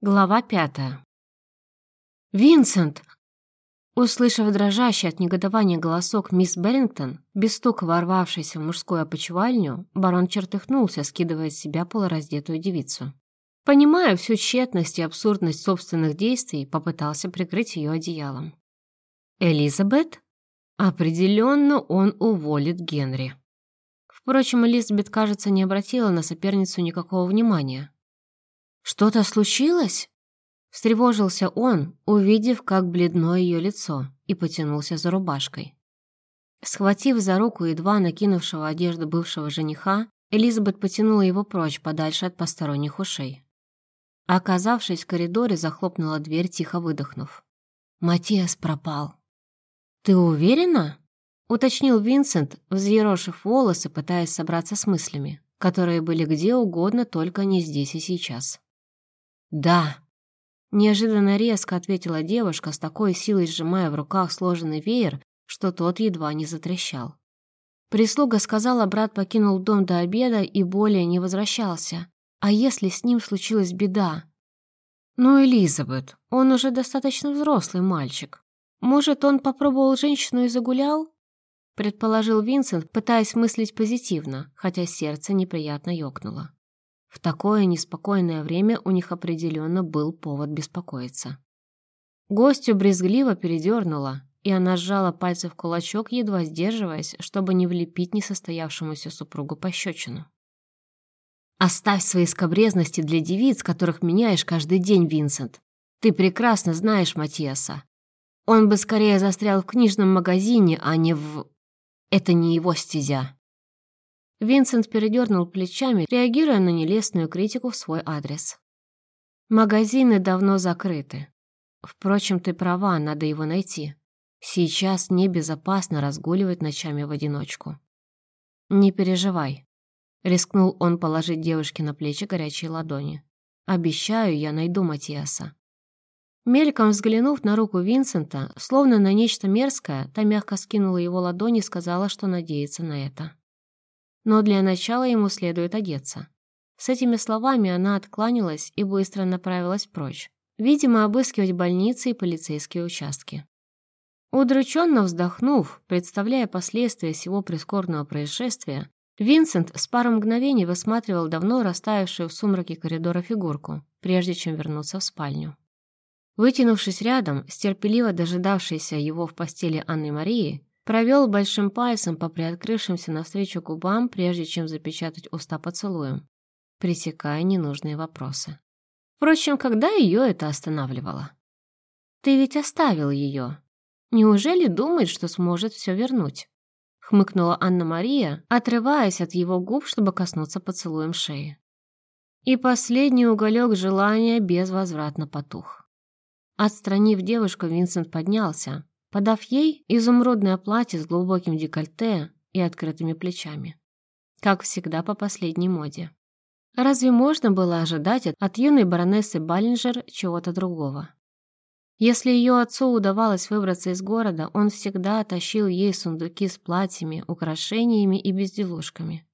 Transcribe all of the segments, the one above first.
Глава пятая. «Винсент!» Услышав дрожащий от негодования голосок мисс Берингтон, без стука ворвавшийся в мужскую опочивальню, барон чертыхнулся, скидывая с себя полураздетую девицу. Понимая всю тщетность и абсурдность собственных действий, попытался прикрыть ее одеялом. «Элизабет?» Определенно он уволит Генри. Впрочем, Элизабет, кажется, не обратила на соперницу никакого внимания. «Что-то случилось?» Встревожился он, увидев, как бледно ее лицо, и потянулся за рубашкой. Схватив за руку едва накинувшего одежду бывшего жениха, Элизабет потянула его прочь, подальше от посторонних ушей. Оказавшись в коридоре, захлопнула дверь, тихо выдохнув. «Матиас пропал». «Ты уверена?» — уточнил Винсент, взъерошив волосы, пытаясь собраться с мыслями, которые были где угодно, только не здесь и сейчас. «Да!» Неожиданно резко ответила девушка, с такой силой сжимая в руках сложенный веер, что тот едва не затрещал. Прислуга сказала, брат покинул дом до обеда и более не возвращался. А если с ним случилась беда? Ну, Элизабет, он уже достаточно взрослый мальчик. Может, он попробовал женщину и загулял? Предположил Винсент, пытаясь мыслить позитивно, хотя сердце неприятно ёкнуло. В такое неспокойное время у них определенно был повод беспокоиться. Гостю брезгливо передернула, и она сжала пальцы в кулачок, едва сдерживаясь, чтобы не влепить несостоявшемуся супругу пощечину. «Оставь свои скобрезности для девиц, которых меняешь каждый день, Винсент. Ты прекрасно знаешь Матиаса. Он бы скорее застрял в книжном магазине, а не в... Это не его стезя». Винсент передернул плечами, реагируя на нелестную критику в свой адрес. «Магазины давно закрыты. Впрочем, ты права, надо его найти. Сейчас небезопасно разгуливать ночами в одиночку. Не переживай». Рискнул он положить девушке на плечи горячие ладони. «Обещаю, я найду Матиаса». Мельком взглянув на руку Винсента, словно на нечто мерзкое, та мягко скинула его ладони и сказала, что надеется на это но для начала ему следует одеться. С этими словами она откланялась и быстро направилась прочь, видимо, обыскивать больницы и полицейские участки. Удрученно вздохнув, представляя последствия всего прискорбного происшествия, Винсент с пару мгновений высматривал давно растаявшую в сумраке коридора фигурку, прежде чем вернуться в спальню. Вытянувшись рядом с терпеливо дожидавшейся его в постели Анной Марии, Провел большим пальцем по приоткрывшимся навстречу губам, прежде чем запечатать уста поцелуем, пресекая ненужные вопросы. Впрочем, когда ее это останавливало? «Ты ведь оставил ее. Неужели думает, что сможет все вернуть?» хмыкнула Анна-Мария, отрываясь от его губ, чтобы коснуться поцелуем шеи. И последний уголек желания безвозвратно потух. Отстранив девушку, Винсент поднялся, подав ей изумрудное платье с глубоким декольте и открытыми плечами. Как всегда по последней моде. Разве можно было ожидать от юной баронессы Баллинджер чего-то другого? Если ее отцу удавалось выбраться из города, он всегда тащил ей сундуки с платьями, украшениями и безделушками.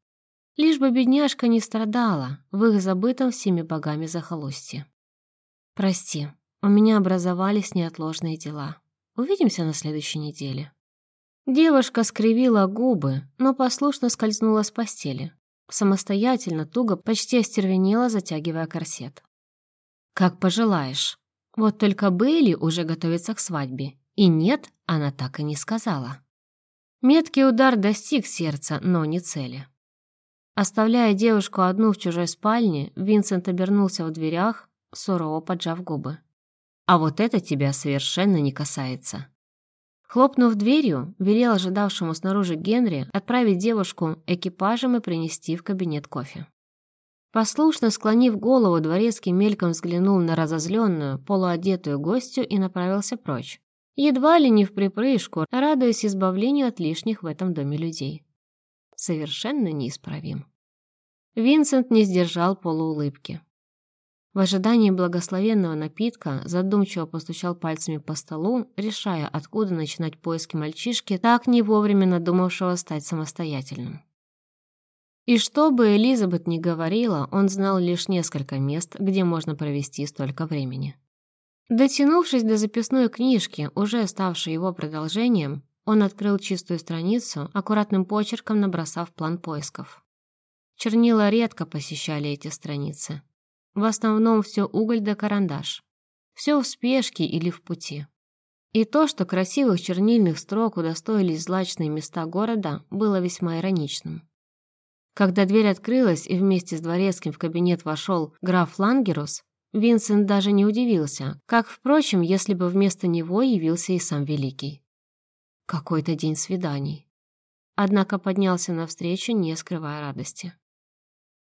Лишь бы бедняжка не страдала в их забытом всеми богами захолустье. «Прости, у меня образовались неотложные дела», Увидимся на следующей неделе». Девушка скривила губы, но послушно скользнула с постели. Самостоятельно, туго, почти остервенела, затягивая корсет. «Как пожелаешь. Вот только Бейли уже готовится к свадьбе. И нет, она так и не сказала». Меткий удар достиг сердца, но не цели. Оставляя девушку одну в чужой спальне, Винсент обернулся в дверях, сурово поджав губы. А вот это тебя совершенно не касается». Хлопнув дверью, велел ожидавшему снаружи Генри отправить девушку экипажем и принести в кабинет кофе. Послушно склонив голову, дворецкий мельком взглянул на разозленную, полуодетую гостью и направился прочь. Едва ли не в припрыжку, радуясь избавлению от лишних в этом доме людей. Совершенно неисправим. Винсент не сдержал полуулыбки. В ожидании благословенного напитка задумчиво постучал пальцами по столу, решая, откуда начинать поиски мальчишки, так не вовремя надумавшего стать самостоятельным. И что бы Элизабет ни говорила, он знал лишь несколько мест, где можно провести столько времени. Дотянувшись до записной книжки, уже ставшей его продолжением, он открыл чистую страницу, аккуратным почерком набросав план поисков. Чернила редко посещали эти страницы. В основном все уголь да карандаш. Все в спешке или в пути. И то, что красивых чернильных строк удостоились злачные места города, было весьма ироничным. Когда дверь открылась и вместе с дворецким в кабинет вошел граф Лангерус, Винсент даже не удивился, как, впрочем, если бы вместо него явился и сам Великий. Какой-то день свиданий. Однако поднялся навстречу, не скрывая радости.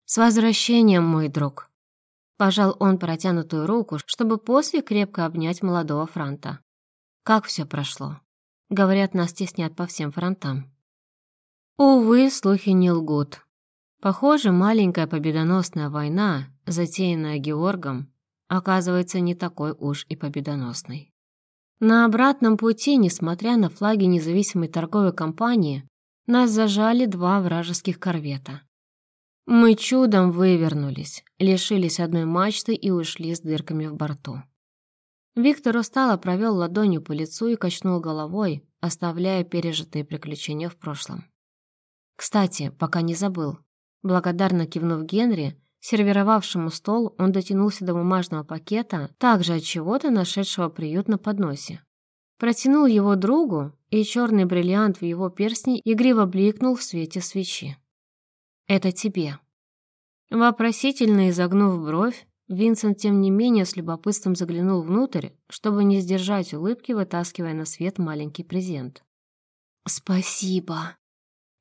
«С возвращением, мой друг!» Пожал он протянутую руку, чтобы после крепко обнять молодого франта. «Как все прошло?» Говорят, нас теснят по всем фронтам. Увы, слухи не лгут. Похоже, маленькая победоносная война, затеянная Георгом, оказывается не такой уж и победоносной. На обратном пути, несмотря на флаги независимой торговой компании, нас зажали два вражеских корвета. Мы чудом вывернулись, лишились одной мачты и ушли с дырками в борту. Виктор устало провел ладонью по лицу и качнул головой, оставляя пережитые приключения в прошлом. Кстати, пока не забыл, Благодарно кивнув Генри, сервировавшему стол, он дотянулся до бумажного пакета, также от чего-то нашедшего приют на подносе. Протянул его другу, и черный бриллиант в его перстне игриво бликнул в свете свечи. «Это тебе». Вопросительно изогнув бровь, Винсент, тем не менее, с любопытством заглянул внутрь, чтобы не сдержать улыбки, вытаскивая на свет маленький презент. «Спасибо!»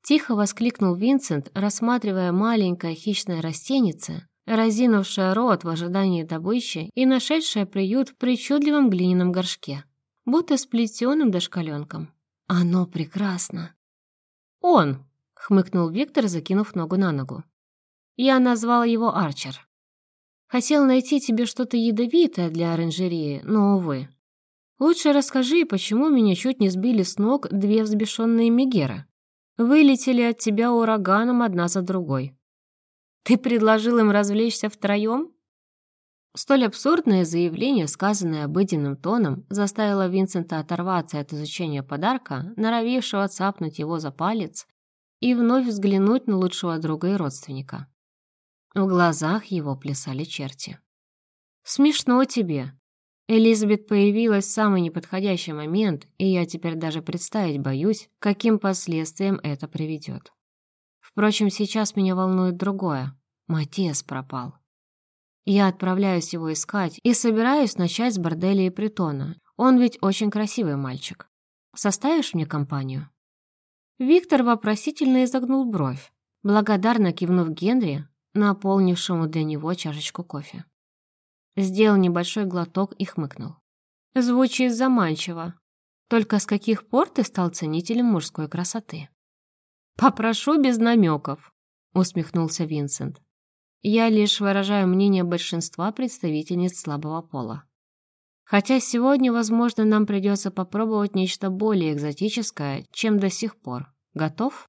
Тихо воскликнул Винсент, рассматривая маленькое хищное растенице, разинувшее рот в ожидании добычи и нашедшее приют в причудливом глиняном горшке, будто сплетенным дошкаленком. «Оно прекрасно!» «Он!» — хмыкнул Виктор, закинув ногу на ногу. «Я назвал его Арчер. Хотел найти тебе что-то ядовитое для оранжереи, но, увы. Лучше расскажи, почему меня чуть не сбили с ног две взбешенные мегеры вылетели от тебя ураганом одна за другой. Ты предложил им развлечься втроем? Столь абсурдное заявление, сказанное обыденным тоном, заставило Винсента оторваться от изучения подарка, норовившего цапнуть его за палец, и вновь взглянуть на лучшего друга и родственника. В глазах его плясали черти. «Смешно тебе», Элизабет появилась в самый неподходящий момент, и я теперь даже представить боюсь, каким последствиям это приведет. Впрочем, сейчас меня волнует другое. Матиас пропал. Я отправляюсь его искать и собираюсь начать с борделя и притона. Он ведь очень красивый мальчик. Составишь мне компанию?» Виктор вопросительно изогнул бровь, благодарно кивнув Генри, наполнившему для него чашечку кофе. Сделал небольшой глоток и хмыкнул. Звучит заманчиво. Только с каких пор ты стал ценителем мужской красоты? Попрошу без намеков, усмехнулся Винсент. Я лишь выражаю мнение большинства представительниц слабого пола. Хотя сегодня, возможно, нам придется попробовать нечто более экзотическое, чем до сих пор. Готов?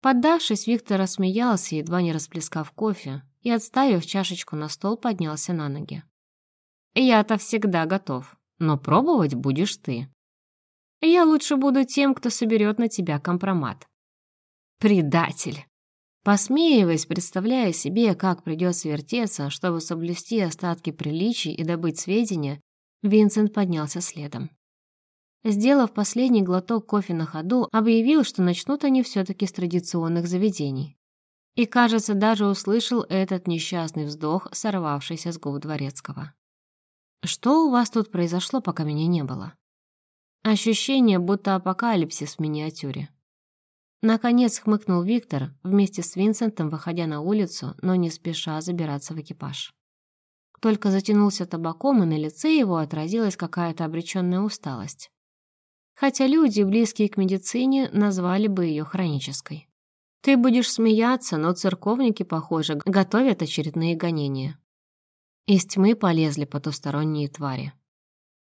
Поддавшись, Виктор рассмеялся, едва не расплескав кофе, и, отставив чашечку на стол, поднялся на ноги. «Я-то всегда готов, но пробовать будешь ты. Я лучше буду тем, кто соберет на тебя компромат». «Предатель!» Посмеиваясь, представляя себе, как придется вертеться, чтобы соблюсти остатки приличий и добыть сведения, Винсент поднялся следом. Сделав последний глоток кофе на ходу, объявил, что начнут они все-таки с традиционных заведений. И, кажется, даже услышал этот несчастный вздох, сорвавшийся с губ Дворецкого. «Что у вас тут произошло, пока меня не было?» Ощущение, будто апокалипсис в миниатюре. Наконец хмыкнул Виктор, вместе с Винсентом выходя на улицу, но не спеша забираться в экипаж. Только затянулся табаком, и на лице его отразилась какая-то обреченная усталость. Хотя люди, близкие к медицине, назвали бы ее хронической. Ты будешь смеяться, но церковники, похоже, готовят очередные гонения. Из тьмы полезли потусторонние твари.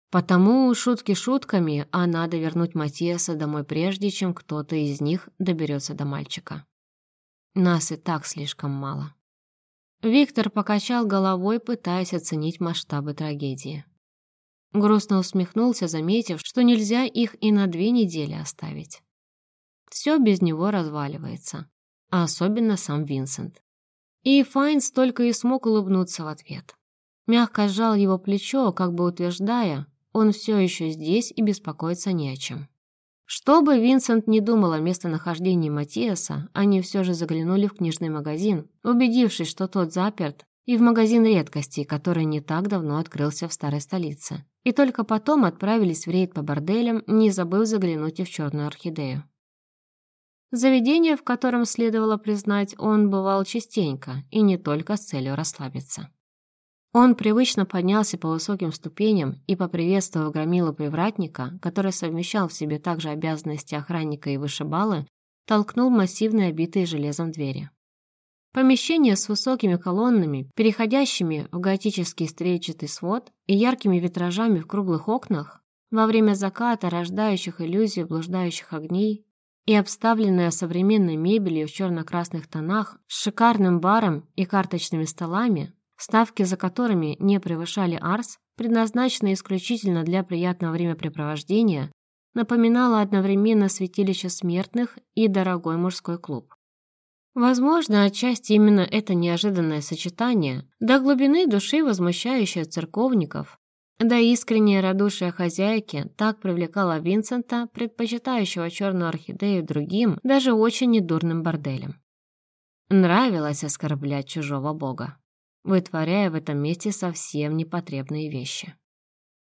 Потому шутки шутками, а надо вернуть Матиаса домой прежде, чем кто-то из них доберется до мальчика. Нас и так слишком мало. Виктор покачал головой, пытаясь оценить масштабы трагедии. Грустно усмехнулся, заметив, что нельзя их и на две недели оставить. Все без него разваливается, а особенно сам Винсент. И Файнс только и смог улыбнуться в ответ. Мягко сжал его плечо, как бы утверждая, он все еще здесь и беспокоиться не о чем. Что бы Винсент не думал о местонахождении Матиаса, они все же заглянули в книжный магазин, убедившись, что тот заперт, и в магазин редкостей, который не так давно открылся в старой столице. И только потом отправились в рейд по борделям, не забыв заглянуть и в черную орхидею. Заведение, в котором следовало признать, он бывал частенько, и не только с целью расслабиться. Он привычно поднялся по высоким ступеням и, поприветствовав громилу привратника, который совмещал в себе также обязанности охранника и вышибалы, толкнул массивные обитые железом двери. Помещение с высокими колоннами, переходящими в готический стрельчатый свод и яркими витражами в круглых окнах, во время заката рождающих иллюзию блуждающих огней и обставленное современной мебелью в черно-красных тонах с шикарным баром и карточными столами, ставки за которыми не превышали арс, предназначенные исключительно для приятного времяпрепровождения, напоминала одновременно святилище смертных и дорогой мужской клуб. Возможно, отчасти именно это неожиданное сочетание, до глубины души возмущающее церковников, да искреннее радушие хозяйки так привлекало Винсента, предпочитающего черную орхидею другим, даже очень недурным борделем. Нравилось оскорблять чужого бога вытворяя в этом месте совсем непотребные вещи.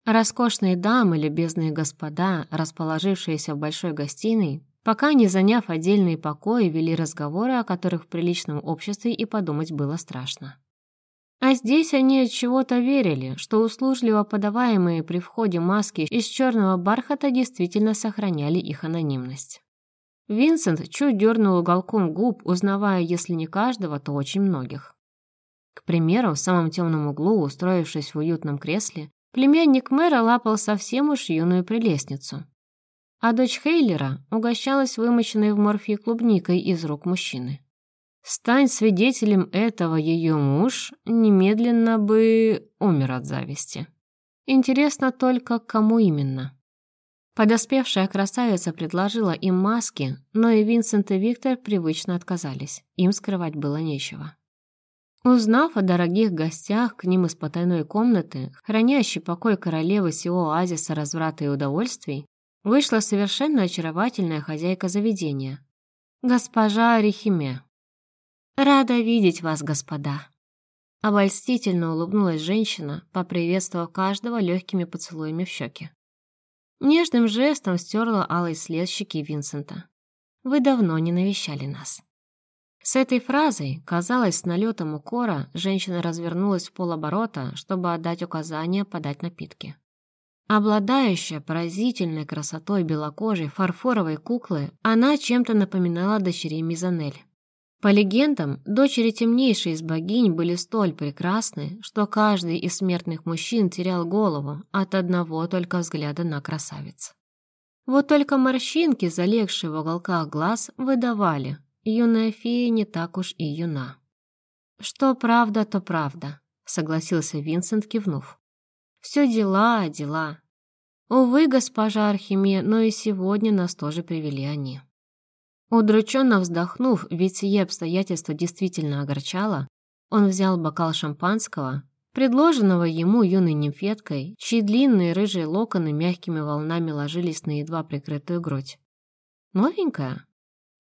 Роскошные дамы, любезные господа, расположившиеся в большой гостиной, пока не заняв отдельные покои, вели разговоры, о которых в приличном обществе и подумать было страшно. А здесь они от чего-то верили, что услужливо подаваемые при входе маски из черного бархата действительно сохраняли их анонимность. Винсент чуть дернул уголком губ, узнавая, если не каждого, то очень многих. К примеру, в самом темном углу, устроившись в уютном кресле, племянник мэра лапал совсем уж юную прелестницу. А дочь Хейлера угощалась вымоченной в морфии клубникой из рук мужчины. Стань свидетелем этого ее муж, немедленно бы умер от зависти. Интересно только, кому именно. Подоспевшая красавица предложила им маски, но и Винсент и Виктор привычно отказались. Им скрывать было нечего. Узнав о дорогих гостях к ним из потайной комнаты, хранящей покой королевы сего оазиса разврата и удовольствий, вышла совершенно очаровательная хозяйка заведения. Госпожа Арихиме. «Рада видеть вас, господа!» Обольстительно улыбнулась женщина, поприветствовав каждого легкими поцелуями в щеки. Нежным жестом стерла алый след щеки Винсента. «Вы давно не навещали нас». С этой фразой, казалось, с налетом укора, женщина развернулась в полоборота, чтобы отдать указание подать напитки. Обладающая поразительной красотой белокожей фарфоровой куклы, она чем-то напоминала дочерей Мизанель. По легендам, дочери темнейшей из богинь были столь прекрасны, что каждый из смертных мужчин терял голову от одного только взгляда на красавиц. Вот только морщинки, залегшие в уголках глаз, выдавали, юная фея не так уж и юна. «Что правда, то правда», — согласился Винсент, кивнув. «Все дела, дела. Увы, госпожа Архиме, но и сегодня нас тоже привели они». Удрученно вздохнув, ведь сие обстоятельство действительно огорчало, он взял бокал шампанского, предложенного ему юной нимфеткой, чьи длинные рыжие локоны мягкими волнами ложились на едва прикрытую грудь. «Новенькая?»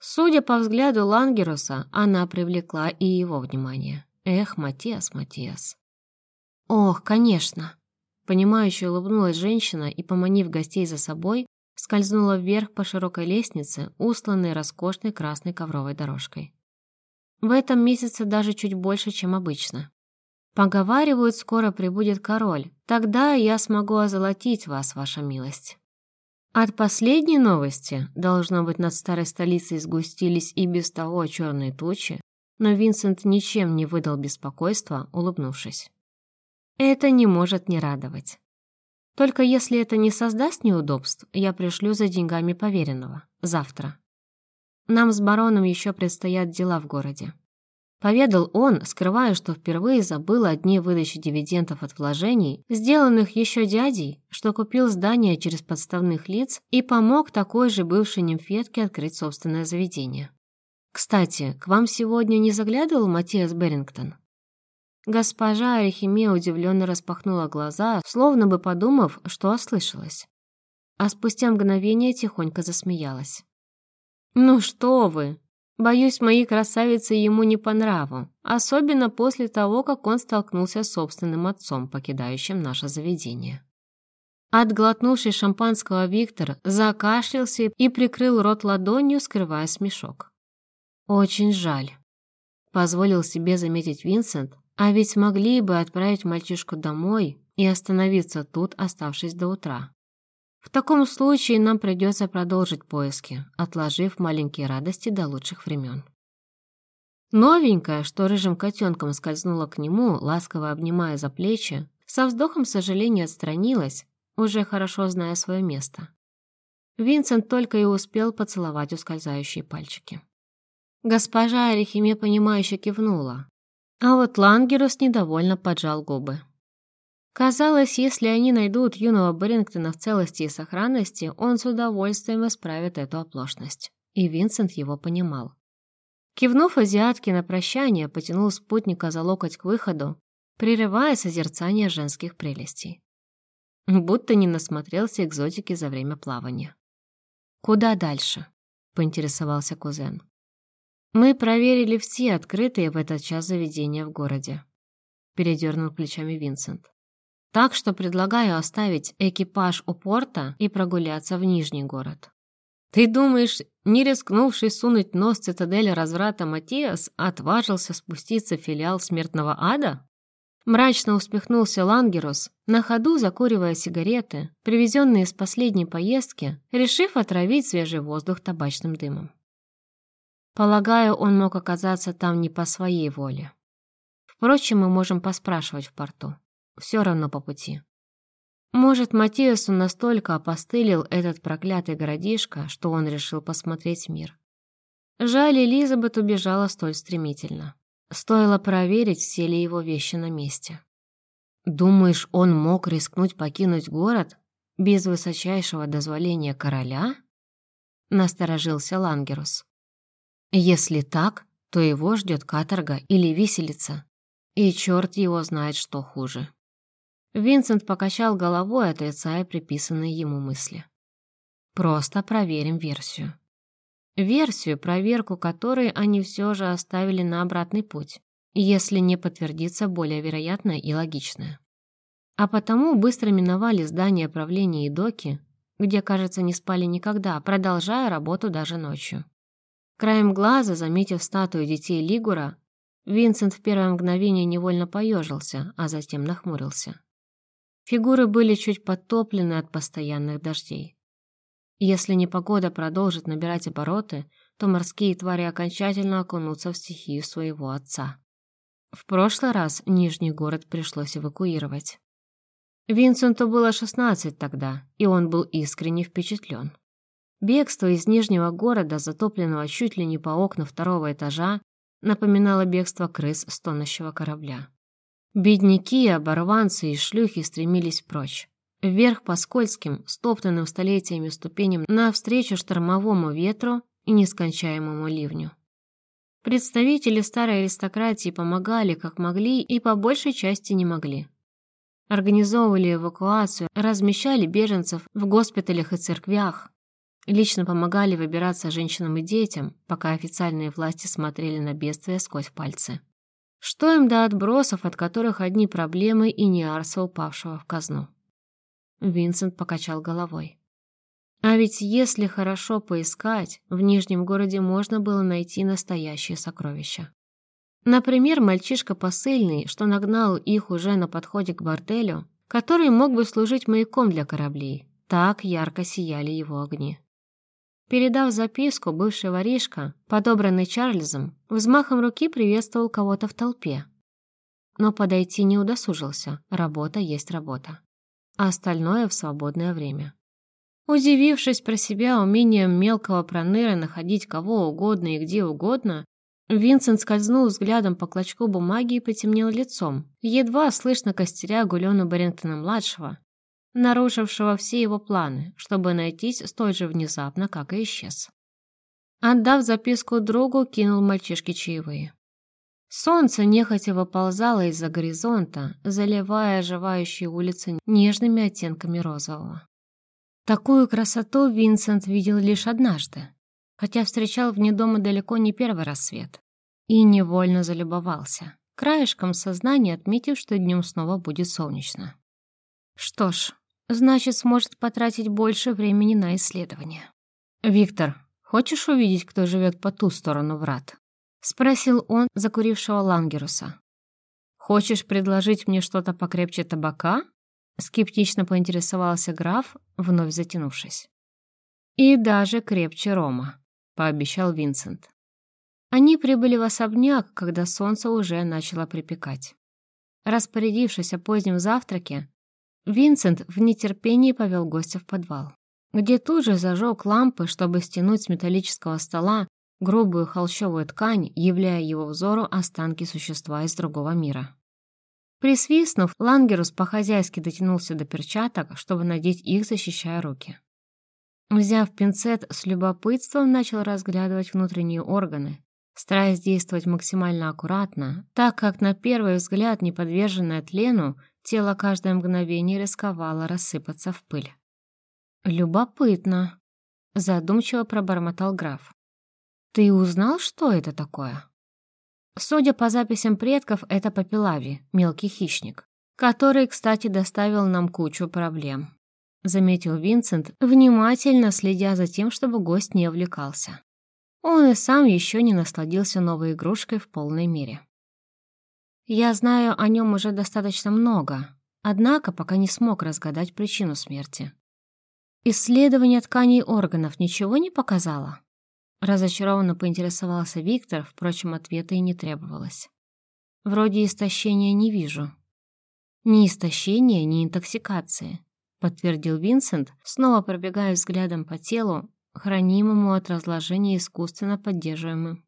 Судя по взгляду Лангеруса, она привлекла и его внимание. Эх, Матиас, Матиас. Ох, конечно. Понимающе улыбнулась женщина и, поманив гостей за собой, скользнула вверх по широкой лестнице, устланной роскошной красной ковровой дорожкой. В этом месяце даже чуть больше, чем обычно. Поговаривают, скоро прибудет король. Тогда я смогу озолотить вас, ваша милость. От последней новости, должно быть, над старой столицей сгустились и без того черные тучи, но Винсент ничем не выдал беспокойства, улыбнувшись. Это не может не радовать. Только если это не создаст неудобств, я пришлю за деньгами поверенного. Завтра. Нам с бароном еще предстоят дела в городе. Поведал он, скрывая, что впервые забыл о дне выдачи дивидендов от вложений, сделанных еще дядей, что купил здание через подставных лиц и помог такой же бывшей нимфетке открыть собственное заведение. «Кстати, к вам сегодня не заглядывал Матиас Берингтон?» Госпожа Арихиме удивленно распахнула глаза, словно бы подумав, что ослышалась. А спустя мгновение тихонько засмеялась. «Ну что вы! Боюсь, мои красавицы ему не по нраву, особенно после того, как он столкнулся с собственным отцом, покидающим наше заведение. Отглотнувший шампанского Виктор закашлялся и прикрыл рот ладонью, скрывая смешок. «Очень жаль», — позволил себе заметить Винсент, а ведь могли бы отправить мальчишку домой и остановиться тут, оставшись до утра. В таком случае нам придется продолжить поиски, отложив маленькие радости до лучших времен. Новенькая, что рыжим котенком скользнула к нему, ласково обнимая за плечи, со вздохом сожаления отстранилась, уже хорошо зная свое место. Винсент только и успел поцеловать ускользающие пальчики. Госпожа Арихиме понимающе кивнула, а вот Лангерус недовольно поджал губы. Казалось, если они найдут юного Брингтона в целости и сохранности, он с удовольствием исправит эту оплошность. И Винсент его понимал. Кивнув азиатке на прощание, потянул спутника за локоть к выходу, прерывая созерцание женских прелестей. Будто не насмотрелся экзотики за время плавания. «Куда дальше?» — поинтересовался кузен. «Мы проверили все открытые в этот час заведения в городе», — передернул плечами Винсент. Так что предлагаю оставить экипаж у порта и прогуляться в Нижний город. Ты думаешь, не рискнувший сунуть нос в цитадель разврата Матиас отважился спуститься в филиал смертного ада? Мрачно усмехнулся Лангерус, на ходу закуривая сигареты, привезенные с последней поездки, решив отравить свежий воздух табачным дымом. Полагаю, он мог оказаться там не по своей воле. Впрочем, мы можем поспрашивать в порту. Все равно по пути. Может, Матиасу настолько опостылил этот проклятый городишко, что он решил посмотреть мир. Жаль, Элизабет убежала столь стремительно. Стоило проверить, все ли его вещи на месте. Думаешь, он мог рискнуть покинуть город без высочайшего дозволения короля? Насторожился Лангерус. Если так, то его ждет каторга или виселица, и черт его знает, что хуже. Винсент покачал головой, отрицая приписанные ему мысли. «Просто проверим версию». Версию, проверку которой они все же оставили на обратный путь, если не подтвердится более вероятное и логичное. А потому быстро миновали здание правления и доки, где, кажется, не спали никогда, продолжая работу даже ночью. Краем глаза, заметив статую детей Лигура, Винсент в первое мгновение невольно поежился, а затем нахмурился. Фигуры были чуть подтоплены от постоянных дождей. Если непогода продолжит набирать обороты, то морские твари окончательно окунутся в стихию своего отца. В прошлый раз Нижний город пришлось эвакуировать. Винсенту было 16 тогда, и он был искренне впечатлен. Бегство из Нижнего города, затопленного чуть ли не по окна второго этажа, напоминало бегство крыс с тонущего корабля. Бедняки, оборванцы и шлюхи стремились прочь. Вверх по скользким, стоптанным столетиями ступеням навстречу штормовому ветру и нескончаемому ливню. Представители старой аристократии помогали, как могли, и по большей части не могли. Организовывали эвакуацию, размещали беженцев в госпиталях и церквях, лично помогали выбираться женщинам и детям, пока официальные власти смотрели на бедствие сквозь пальцы. Что им до отбросов, от которых одни проблемы и не арса упавшего в казну? Винсент покачал головой. А ведь если хорошо поискать, в Нижнем городе можно было найти настоящие сокровища. Например, мальчишка посыльный, что нагнал их уже на подходе к борделю, который мог бы служить маяком для кораблей. Так ярко сияли его огни. Передав записку, бывший воришка, подобранный Чарльзом, взмахом руки приветствовал кого-то в толпе. Но подойти не удосужился, работа есть работа. А остальное в свободное время. Удивившись про себя умением мелкого проныра находить кого угодно и где угодно, Винсент скользнул взглядом по клочку бумаги и потемнел лицом, едва слышно костеря Гулену Барингтона-младшего, нарушившего все его планы, чтобы найтись столь же внезапно, как и исчез. Отдав записку другу, кинул мальчишке чаевые. Солнце нехотя выползало из-за горизонта, заливая оживающие улицы нежными оттенками розового. Такую красоту Винсент видел лишь однажды, хотя встречал вне дома далеко не первый рассвет, и невольно залюбовался, краешком сознания отметив, что днем снова будет солнечно. Что ж, значит, сможет потратить больше времени на исследование. «Виктор, хочешь увидеть, кто живет по ту сторону врат?» — спросил он закурившего Лангеруса. «Хочешь предложить мне что-то покрепче табака?» Скептично поинтересовался граф, вновь затянувшись. «И даже крепче Рома», — пообещал Винсент. Они прибыли в особняк, когда солнце уже начало припекать. Распорядившись о позднем завтраке, Винсент в нетерпении повел гостя в подвал, где тут же зажег лампы, чтобы стянуть с металлического стола грубую холщовую ткань, являя его взору останки существа из другого мира. Присвистнув, Лангерус по-хозяйски дотянулся до перчаток, чтобы надеть их, защищая руки. Взяв пинцет, с любопытством начал разглядывать внутренние органы, стараясь действовать максимально аккуратно, так как на первый взгляд, не подверженное тлену, тело каждое мгновение рисковало рассыпаться в пыль. «Любопытно», — задумчиво пробормотал граф. «Ты узнал, что это такое?» Судя по записям предков, это Папилави, мелкий хищник, который, кстати, доставил нам кучу проблем. Заметил Винсент, внимательно следя за тем, чтобы гость не увлекался. Он и сам еще не насладился новой игрушкой в полной мере. Я знаю о нем уже достаточно много, однако пока не смог разгадать причину смерти. Исследование тканей органов ничего не показало? Разочарованно поинтересовался Виктор, впрочем, ответа и не требовалось. Вроде истощения не вижу. Ни истощения, ни интоксикации, подтвердил Винсент, снова пробегая взглядом по телу, хранимому от разложения искусственно поддерживаемым.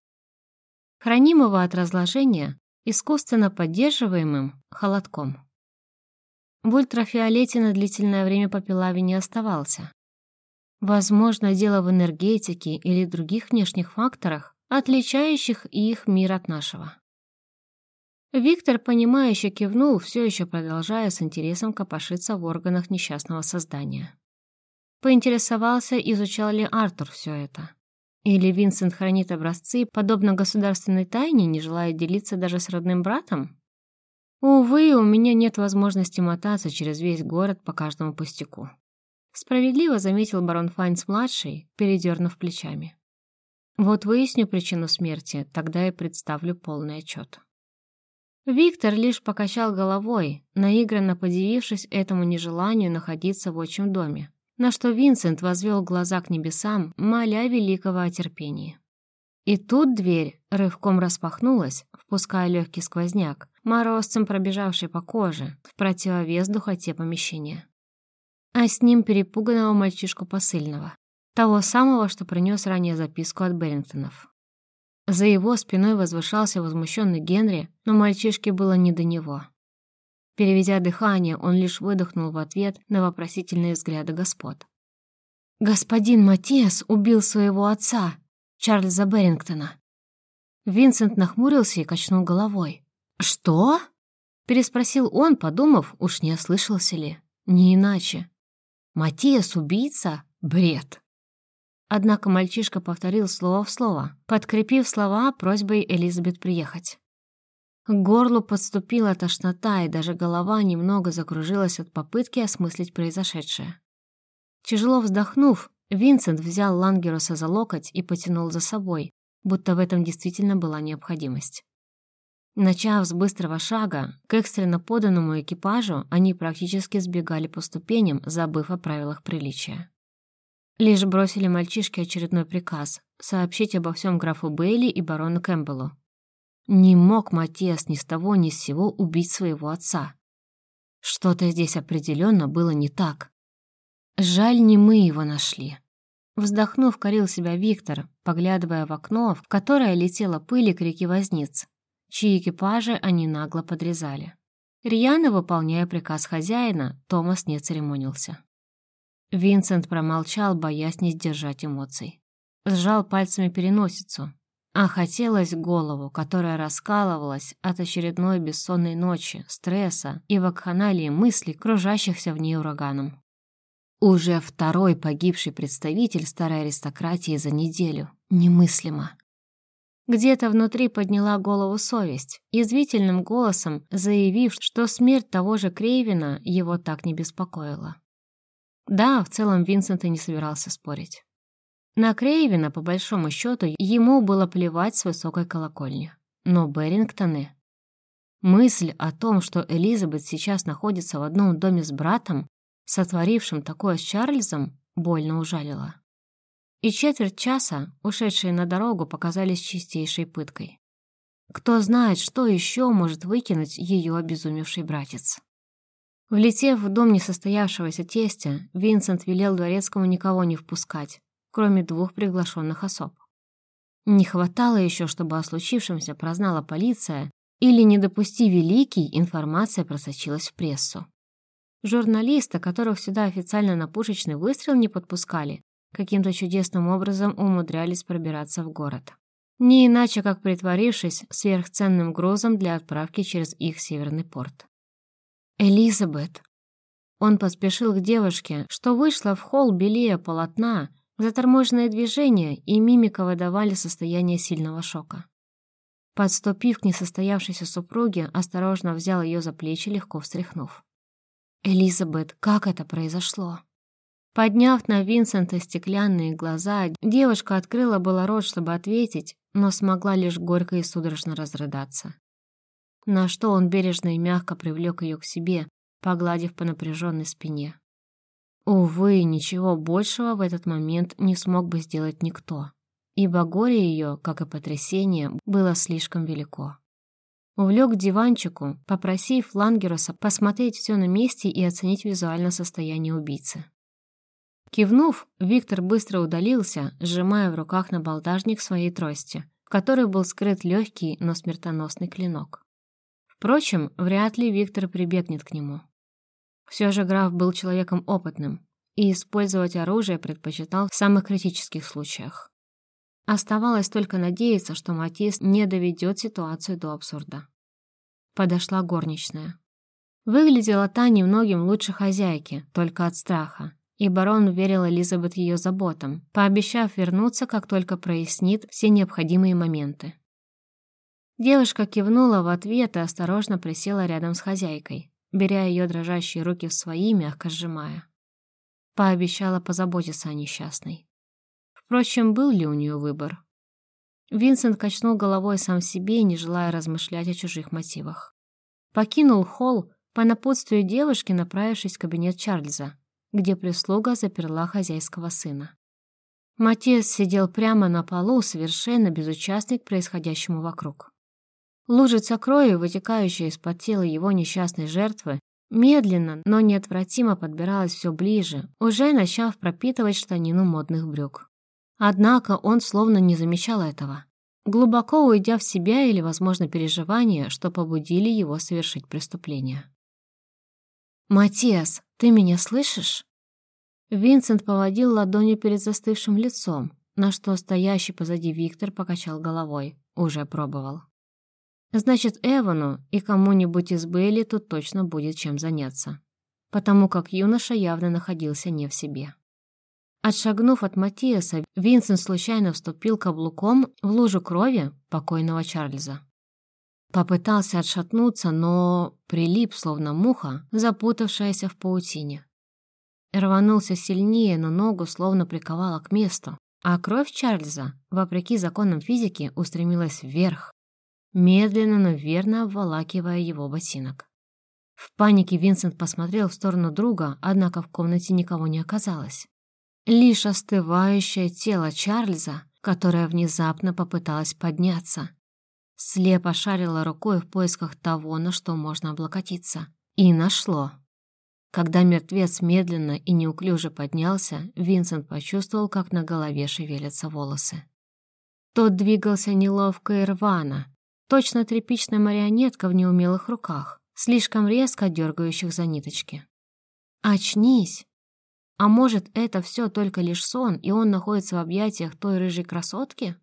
Хранимого от разложения искусственно поддерживаемым холодком. В ультрафиолете на длительное время по пилаве не оставался, Возможно, дело в энергетике или других внешних факторах, отличающих их мир от нашего. Виктор, понимающе кивнул, все еще продолжая с интересом копошиться в органах несчастного создания. Поинтересовался, изучал ли Артур все это. Или Винсент хранит образцы, подобно государственной тайне, не желая делиться даже с родным братом? Увы, у меня нет возможности мотаться через весь город по каждому пустяку. Справедливо заметил барон Файнс-младший, передернув плечами. Вот выясню причину смерти, тогда и представлю полный отчет. Виктор лишь покачал головой, наигранно подивившись этому нежеланию находиться в отчим доме, на что Винсент возвел глаза к небесам, моля великого о терпении. И тут дверь рывком распахнулась, впуская легкий сквозняк, морозцем пробежавший по коже, в противовес духоте помещения а с ним перепуганного мальчишку посыльного, того самого, что принес ранее записку от Берингтонов. За его спиной возвышался возмущенный Генри, но мальчишке было не до него. Переведя дыхание, он лишь выдохнул в ответ на вопросительные взгляды господ. «Господин Матиас убил своего отца, Чарльза Берингтона». Винсент нахмурился и качнул головой. «Что?» — переспросил он, подумав, уж не ослышался ли. Не иначе. Матиас убийца? Бред. Однако мальчишка повторил слово в слово, подкрепив слова просьбой Элизабет приехать. К горлу подступила тошнота, и даже голова немного закружилась от попытки осмыслить произошедшее. Тяжело вздохнув, Винсент взял Лангеруса за локоть и потянул за собой, будто в этом действительно была необходимость. Начав с быстрого шага, к экстренно поданному экипажу они практически сбегали по ступеням, забыв о правилах приличия. Лишь бросили мальчишке очередной приказ — сообщить обо всем графу Бейли и барону Кэмпбеллу. Не мог Матиас ни с того ни с сего убить своего отца. Что-то здесь определенно было не так. Жаль, не мы его нашли. Вздохнув, корил себя Виктор, поглядывая в окно, в которое летела пыль и крики возниц, чьи экипажи они нагло подрезали. Рьяно выполняя приказ хозяина, Томас не церемонился. Винсент промолчал, боясь не сдержать эмоций. Сжал пальцами переносицу, а хотелось голову, которая раскалывалась от очередной бессонной ночи, стресса и вакханалии мыслей, кружащихся в ней ураганом. Уже второй погибший представитель старой аристократии за неделю. Немыслимо. Где-то внутри подняла голову совесть, язвительным голосом заявив, что смерть того же Крейвина его так не беспокоила. Да, в целом Винсент и не собирался спорить. На Крейвина, по большому счету, ему было плевать с высокой колокольни. Но Берингтоны... Мысль о том, что Элизабет сейчас находится в одном доме с братом, сотворившим такое с Чарльзом, больно ужалила и четверть часа, ушедшие на дорогу, показались чистейшей пыткой. Кто знает, что еще может выкинуть ее обезумевший братец. Влетев в дом несостоявшегося тестя, Винсент велел дворецкому никого не впускать, кроме двух приглашенных особ. Не хватало еще, чтобы о случившемся прознала полиция или, не допусти великий, информация просочилась в прессу. Журналисты, которых сюда официально на пушечный выстрел не подпускали, каким-то чудесным образом умудрялись пробираться в город. Не иначе, как притворившись сверхценным грузом для отправки через их северный порт. «Элизабет!» Он поспешил к девушке, что вышла в холл белее полотна, заторможенные движения и мимика выдавали состояние сильного шока. Подступив к несостоявшейся супруге, осторожно взял ее за плечи, легко встряхнув. «Элизабет, как это произошло?» Подняв на Винсента стеклянные глаза, девушка открыла было рот, чтобы ответить, но смогла лишь горько и судорожно разрыдаться. На что он бережно и мягко привлек ее к себе, погладив по напряженной спине. Увы, ничего большего в этот момент не смог бы сделать никто, ибо горе ее, как и потрясение, было слишком велико. Увлек диванчику, попросив Лангеруса посмотреть все на месте и оценить визуально состояние убийцы. Кивнув, Виктор быстро удалился, сжимая в руках набалдажник своей трости, в которой был скрыт легкий, но смертоносный клинок. Впрочем, вряд ли Виктор прибегнет к нему. Все же граф был человеком опытным и использовать оружие предпочитал в самых критических случаях. Оставалось только надеяться, что Матис не доведет ситуацию до абсурда. Подошла горничная. Выглядела та немногим лучше хозяйки, только от страха, и барон верил Элизабет ее заботам, пообещав вернуться, как только прояснит все необходимые моменты. Девушка кивнула в ответ и осторожно присела рядом с хозяйкой, беря ее дрожащие руки в свои, мягко сжимая. Пообещала позаботиться о несчастной. Впрочем, был ли у нее выбор? Винсент качнул головой сам себе, не желая размышлять о чужих мотивах. Покинул холл по напутствию девушки, направившись в кабинет Чарльза, где прислуга заперла хозяйского сына. Матиас сидел прямо на полу, совершенно безучастный к происходящему вокруг. Лужица крови, вытекающая из-под тела его несчастной жертвы, медленно, но неотвратимо подбиралась все ближе, уже начав пропитывать штанину модных брюк. Однако он словно не замечал этого, глубоко уйдя в себя или, возможно, переживания, что побудили его совершить преступление. «Матиас, ты меня слышишь?» Винсент поводил ладонью перед застывшим лицом, на что стоящий позади Виктор покачал головой. Уже пробовал. Значит, Эвану и кому-нибудь из Бейли тут точно будет чем заняться. Потому как юноша явно находился не в себе. Отшагнув от Матиаса, Винсент случайно вступил каблуком в лужу крови покойного Чарльза. Попытался отшатнуться, но прилип, словно муха, запутавшаяся в паутине. Рванулся сильнее, но ногу словно приковала к месту, а кровь Чарльза, вопреки законам физики, устремилась вверх, медленно, но верно обволакивая его ботинок. В панике Винсент посмотрел в сторону друга, однако в комнате никого не оказалось. Лишь остывающее тело Чарльза, которое внезапно попыталось подняться. Слепо шарила рукой в поисках того, на что можно облокотиться. И нашло. Когда мертвец медленно и неуклюже поднялся, Винсент почувствовал, как на голове шевелятся волосы. Тот двигался неловко и рвано, точно тряпичная марионетка в неумелых руках, слишком резко дергающих за ниточки. «Очнись!» А может, это все только лишь сон, и он находится в объятиях той рыжей красотки?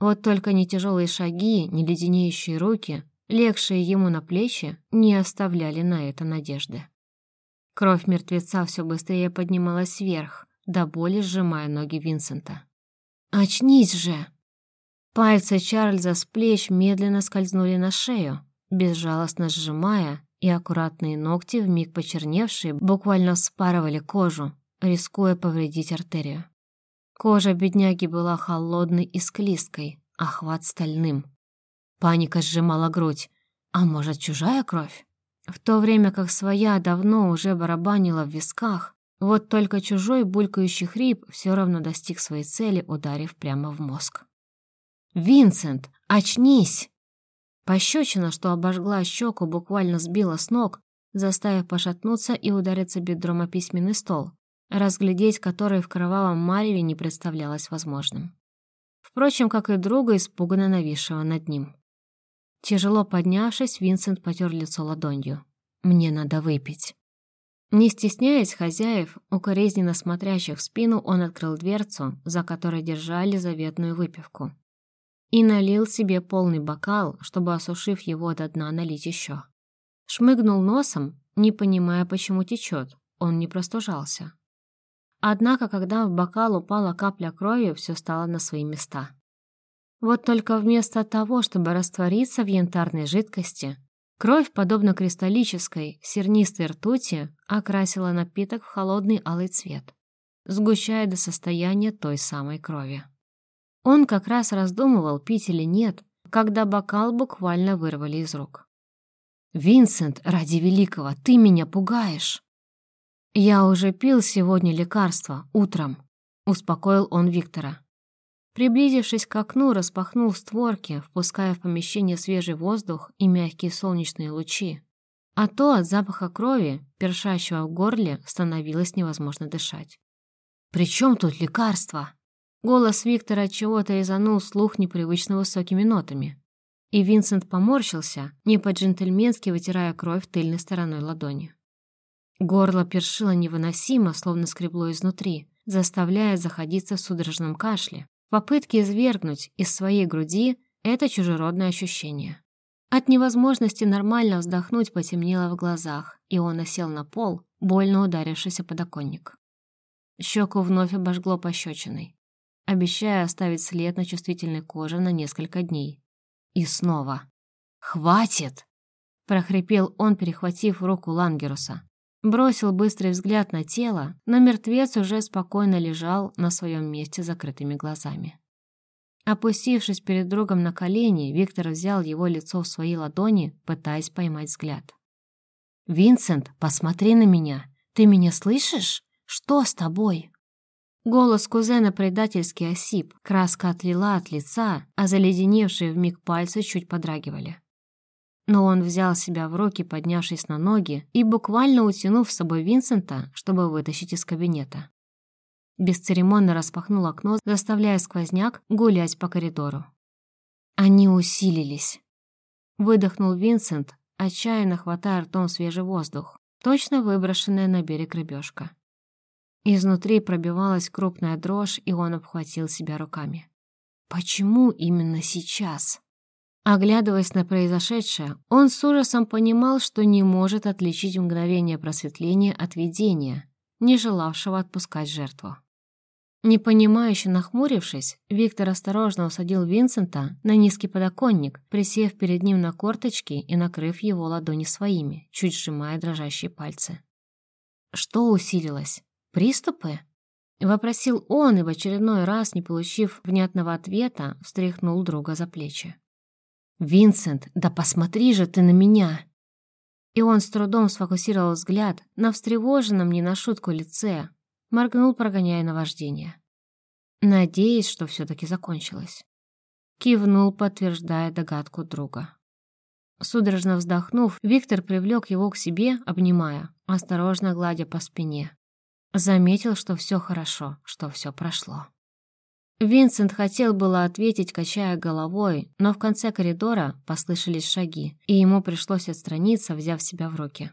Вот только ни тяжелые шаги, ни леденеющие руки, легшие ему на плечи, не оставляли на это надежды. Кровь мертвеца все быстрее поднималась вверх, до боли сжимая ноги Винсента. «Очнись же!» Пальцы Чарльза с плеч медленно скользнули на шею, безжалостно сжимая, и аккуратные ногти, вмиг почерневшие, буквально спарывали кожу, рискуя повредить артерию. Кожа бедняги была холодной и склизкой, а хват стальным. Паника сжимала грудь. А может, чужая кровь? В то время как своя давно уже барабанила в висках, вот только чужой булькающий хрип все равно достиг своей цели, ударив прямо в мозг. «Винсент, очнись!» Пощечина, что обожгла щеку, буквально сбила с ног, заставив пошатнуться и удариться бедром о письменный стол, разглядеть который в кровавом мареве не представлялось возможным. Впрочем, как и друга, испуганно нависшего над ним. Тяжело поднявшись, Винсент потер лицо ладонью. «Мне надо выпить». Не стесняясь хозяев, укоризненно смотрящих в спину, он открыл дверцу, за которой держали заветную выпивку. И налил себе полный бокал, чтобы, осушив его до дна, налить еще. Шмыгнул носом, не понимая, почему течет. Он не простужался. Однако, когда в бокал упала капля крови, все стало на свои места. Вот только вместо того, чтобы раствориться в янтарной жидкости, кровь, подобно кристаллической, сернистой ртути, окрасила напиток в холодный алый цвет, сгущая до состояния той самой крови. Он как раз раздумывал, пить или нет, когда бокал буквально вырвали из рук. «Винсент, ради великого, ты меня пугаешь!» «Я уже пил сегодня лекарство, утром», — успокоил он Виктора. Приблизившись к окну, распахнул створки, впуская в помещение свежий воздух и мягкие солнечные лучи. А то от запаха крови, першащего в горле, становилось невозможно дышать. «При чем тут лекарство?» Голос Виктора чего-то резанул слух непривычно высокими нотами. И Винсент поморщился, не по-джентльменски вытирая кровь тыльной стороной ладони. Горло першило невыносимо, словно скребло изнутри, заставляя заходиться в судорожном кашле, в попытке извергнуть из своей груди это чужеродное ощущение. От невозможности нормально вздохнуть потемнело в глазах, и он осел на пол, больно ударившийся подоконник. Щеку вновь обожгло пощечиной, обещая оставить след на чувствительной коже на несколько дней. И снова. «Хватит!» — прохрипел он, перехватив руку Лангеруса. Бросил быстрый взгляд на тело, но мертвец уже спокойно лежал на своем месте закрытыми глазами. Опустившись перед другом на колени, Виктор взял его лицо в свои ладони, пытаясь поймать взгляд. «Винсент, посмотри на меня! Ты меня слышишь? Что с тобой?» Голос кузена предательски осип, краска отлила от лица, а заледеневшие вмиг пальцы чуть подрагивали. Но он взял себя в руки, поднявшись на ноги и буквально утянув с собой Винсента, чтобы вытащить из кабинета. Бесцеремонно распахнул окно, заставляя сквозняк гулять по коридору. Они усилились. Выдохнул Винсент, отчаянно хватая ртом свежий воздух, точно выброшенная на берег рыбешка. Изнутри пробивалась крупная дрожь, и он обхватил себя руками. Почему именно сейчас? Оглядываясь на произошедшее, он с ужасом понимал, что не может отличить мгновение просветления от видения, не желавшего отпускать жертву. Непонимающе нахмурившись, Виктор осторожно усадил Винсента на низкий подоконник, присев перед ним на корточки и накрыв его ладони своими, чуть сжимая дрожащие пальцы. Что усилилось? Приступы? Вопросил он и в очередной раз, не получив внятного ответа, встряхнул друга за плечи. «Винсент, да посмотри же ты на меня!» И он с трудом сфокусировал взгляд на встревоженном не на шутку лице, моргнул, прогоняя наваждение. Надеясь, что все-таки закончилось. Кивнул, подтверждая догадку друга. Судорожно вздохнув, Виктор привлек его к себе, обнимая, осторожно гладя по спине. Заметил, что все хорошо, что все прошло. Винсент хотел было ответить, качая головой, но в конце коридора послышались шаги, и ему пришлось отстраниться, взяв себя в руки.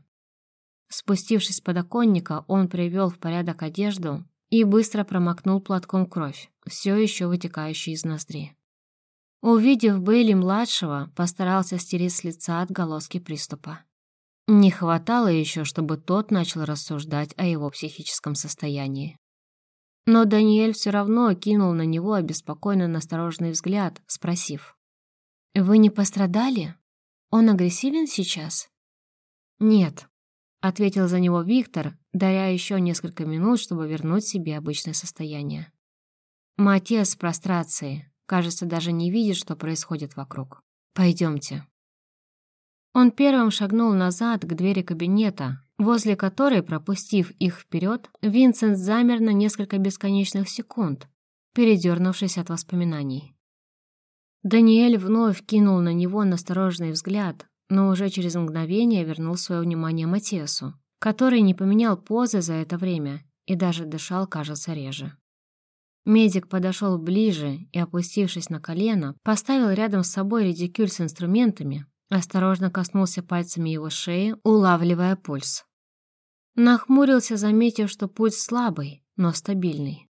Спустившись с подоконника, он привел в порядок одежду и быстро промокнул платком кровь, все еще вытекающую из ноздри. Увидев Бейли-младшего, постарался стереть с лица отголоски приступа. Не хватало еще, чтобы тот начал рассуждать о его психическом состоянии. Но Даниэль все равно кинул на него обеспокоенно настороженный взгляд, спросив. «Вы не пострадали? Он агрессивен сейчас?» «Нет», — ответил за него Виктор, даря еще несколько минут, чтобы вернуть себе обычное состояние. Матиас в прострации, кажется, даже не видит, что происходит вокруг. Пойдемте. Он первым шагнул назад к двери кабинета, возле которой, пропустив их вперед, Винсент замер на несколько бесконечных секунд, передернувшись от воспоминаний. Даниэль вновь кинул на него настороженный взгляд, но уже через мгновение вернул свое внимание Матиасу, который не поменял позы за это время и даже дышал, кажется, реже. Медик подошел ближе и, опустившись на колено, поставил рядом с собой редикюль с инструментами, осторожно коснулся пальцами его шеи, улавливая пульс. Нахмурился, заметив, что пульс слабый, но стабильный.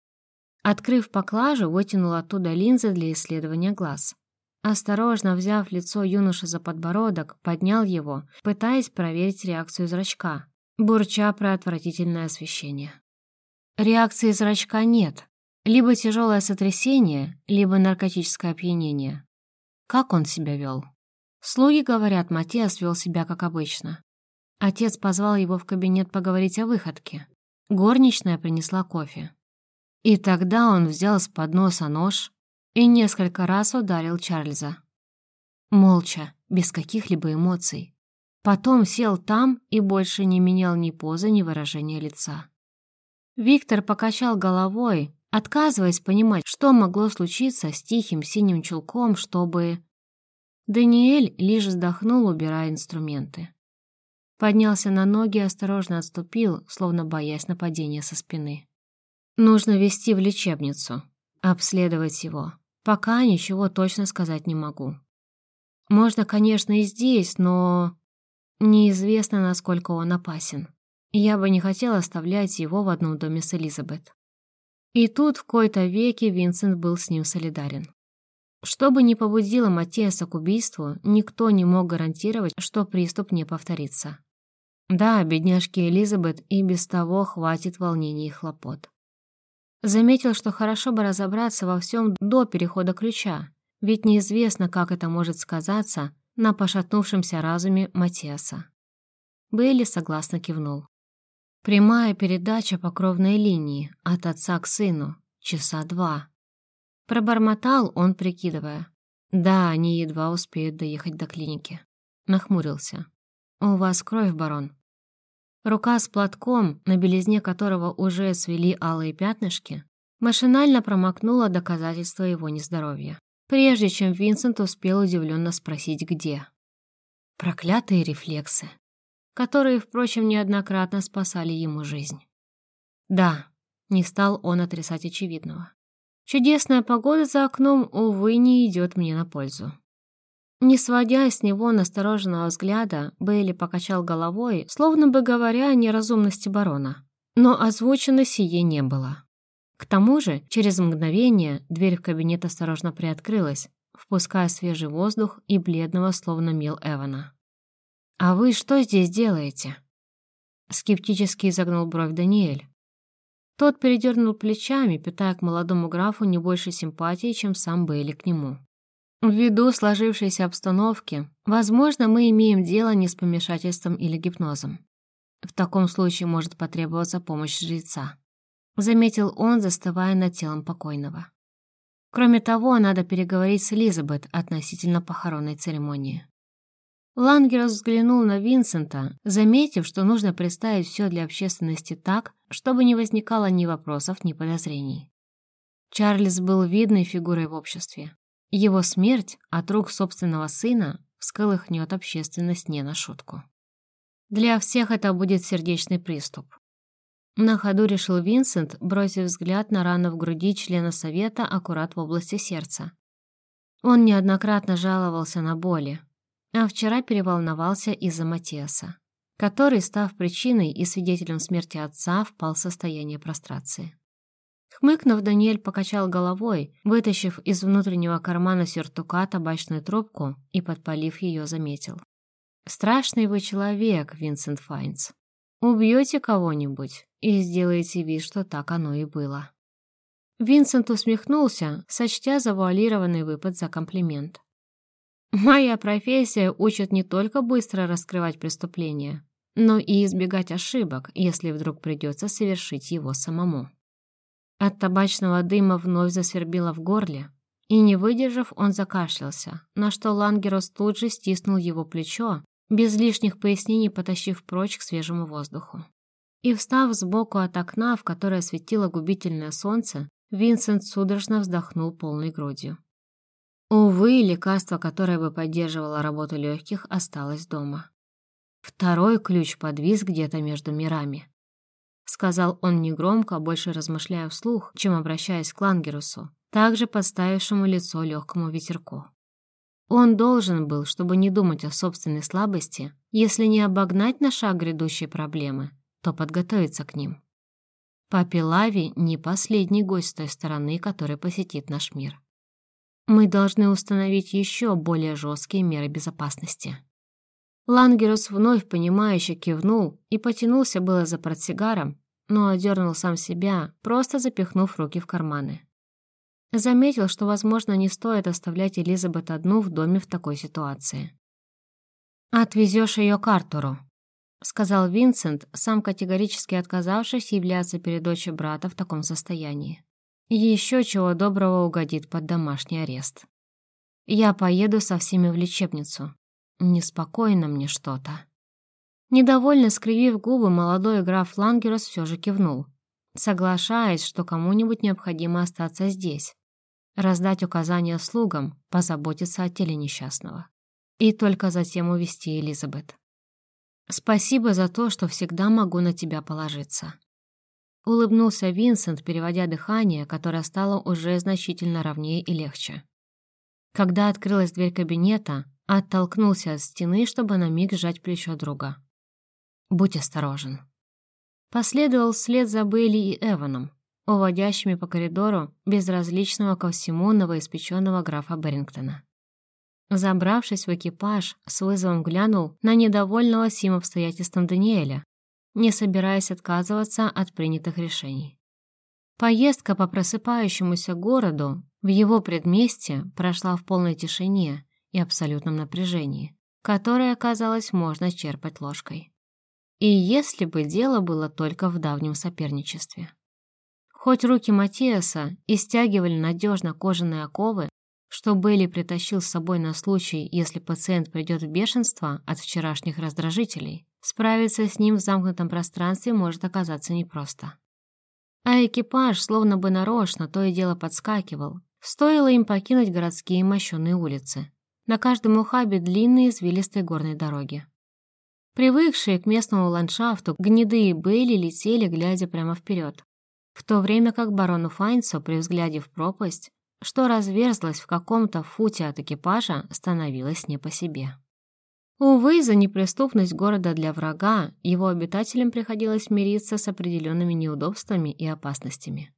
Открыв поклажу, вытянул оттуда линзы для исследования глаз. Осторожно взяв лицо юноши за подбородок, поднял его, пытаясь проверить реакцию зрачка, бурча про отвратительное освещение. Реакции зрачка нет, либо тяжелое сотрясение, либо наркотическое опьянение. Как он себя вел? Слуги говорят, Матиас вел себя как обычно. Отец позвал его в кабинет поговорить о выходке. Горничная принесла кофе. И тогда он взял с подноса нож и несколько раз ударил Чарльза. Молча, без каких-либо эмоций. Потом сел там и больше не менял ни позы, ни выражения лица. Виктор покачал головой, отказываясь понимать, что могло случиться с тихим синим чулком, чтобы... Даниэль лишь вздохнул, убирая инструменты. Поднялся на ноги и осторожно отступил, словно боясь нападения со спины. Нужно вести в лечебницу, обследовать его. Пока ничего точно сказать не могу. Можно, конечно, и здесь, но... Неизвестно, насколько он опасен. Я бы не хотела оставлять его в одном доме с Элизабет. И тут в кои-то веке Винсент был с ним солидарен. Что бы ни побудило Матиаса к убийству, никто не мог гарантировать, что приступ не повторится. Да, бедняжке Элизабет и без того хватит волнений и хлопот. Заметил, что хорошо бы разобраться во всем до перехода ключа, ведь неизвестно, как это может сказаться на пошатнувшемся разуме Матиаса. Бейли согласно кивнул. Прямая передача по кровной линии от отца к сыну. Часа два. Пробормотал он, прикидывая. Да, они едва успеют доехать до клиники. Нахмурился. «У вас кровь, барон». Рука с платком, на белизне которого уже свели алые пятнышки, машинально промокнула доказательства его нездоровья, прежде чем Винсент успел удивленно спросить, где. Проклятые рефлексы которые, впрочем, неоднократно спасали ему жизнь. Да, не стал он отрицать очевидного. Чудесная погода за окном, увы, не идет мне на пользу. Не сводя с него настороженного взгляда, Бейли покачал головой, словно бы говоря о неразумности барона. Но озвучено сие не было. К тому же, через мгновение дверь в кабинет осторожно приоткрылась, впуская свежий воздух и бледного, словно мел Эвана. «А вы что здесь делаете?» Скептически изогнул бровь Даниэль. Тот передернул плечами, питая к молодому графу не больше симпатии, чем сам Бейли к нему. Ввиду сложившейся обстановки, возможно, мы имеем дело не с помешательством или гипнозом. В таком случае может потребоваться помощь жреца. Заметил он, застывая над телом покойного. Кроме того, надо переговорить с Элизабет относительно похоронной церемонии. Лангерс взглянул на Винсента, заметив, что нужно представить все для общественности так, чтобы не возникало ни вопросов, ни подозрений. Чарльз был видной фигурой в обществе. Его смерть от рук собственного сына всколыхнет общественность не на шутку. Для всех это будет сердечный приступ. На ходу решил Винсент, бросив взгляд на рану в груди члена совета аккурат в области сердца. Он неоднократно жаловался на боли, а вчера переволновался из-за Матиаса, который, став причиной и свидетелем смерти отца, впал в состояние прострации. Хмыкнув, Даниэль покачал головой, вытащив из внутреннего кармана сюртука табачную трубку и, подпалив ее, заметил. «Страшный вы человек, Винсент Файнс. Убьете кого-нибудь и сделаете вид, что так оно и было». Винсент усмехнулся, сочтя завуалированный выпад за комплимент. «Моя профессия учит не только быстро раскрывать преступления, но и избегать ошибок, если вдруг придется совершить его самому». От табачного дыма вновь засвербило в горле, и, не выдержав, он закашлялся, на что Лангерос тут же стиснул его плечо, без лишних пояснений потащив прочь к свежему воздуху. И, встав сбоку от окна, в которое светило губительное солнце, Винсент судорожно вздохнул полной грудью. Увы, лекарство, которое бы поддерживало работу легких, осталось дома. Второй ключ подвис где-то между мирами. Сказал он негромко, больше размышляя вслух, чем обращаясь к Лангерусу, также подставившему лицо легкому ветерку. Он должен был, чтобы не думать о собственной слабости, если не обогнать на шаг грядущие проблемы, то подготовиться к ним. Папе Лави не последний гость с той стороны, который посетит наш мир. Мы должны установить еще более жесткие меры безопасности. Лангерус вновь понимающе кивнул и потянулся было за портсигаром, но одернул сам себя, просто запихнув руки в карманы. Заметил, что, возможно, не стоит оставлять Элизабет одну в доме в такой ситуации. «Отвезешь ее к Артуру», — сказал Винсент, сам категорически отказавшись являться перед дочью брата в таком состоянии. «Еще чего доброго угодит под домашний арест. Я поеду со всеми в лечебницу. Неспокойно мне что-то». Недовольно скривив губы, молодой граф Лангерос все же кивнул, соглашаясь, что кому-нибудь необходимо остаться здесь, раздать указания слугам, позаботиться о теле несчастного. И только затем увести Элизабет. «Спасибо за то, что всегда могу на тебя положиться». Улыбнулся Винсент, переводя дыхание, которое стало уже значительно ровнее и легче. Когда открылась дверь кабинета, оттолкнулся от стены, чтобы на миг сжать плечо друга. «Будь осторожен». Последовал вслед за Бейли и Эваном, уводящими по коридору безразличного ко всему новоиспеченного графа Берингтона. Забравшись в экипаж, с вызовом глянул на недовольного сим обстоятельством Даниэля, не собираясь отказываться от принятых решений. Поездка по просыпающемуся городу в его предместье прошла в полной тишине и абсолютном напряжении, которое, казалось, можно черпать ложкой. И если бы дело было только в давнем соперничестве. Хоть руки Матиаса и стягивали надежно кожаные оковы, что Белли притащил с собой на случай, если пациент придет в бешенство от вчерашних раздражителей, справиться с ним в замкнутом пространстве может оказаться непросто. А экипаж словно бы нарочно то и дело подскакивал, стоило им покинуть городские мощенные улицы. На каждом ухабе длинные извилистые горные дороги. Привыкшие к местному ландшафту, гнеды и Бейли летели, глядя прямо вперед, в то время как барону Файнцу при взгляде в пропасть, что разверзлась в каком-то футе от экипажа, становилось не по себе. Увы, за неприступность города для врага его обитателям приходилось мириться с определенными неудобствами и опасностями.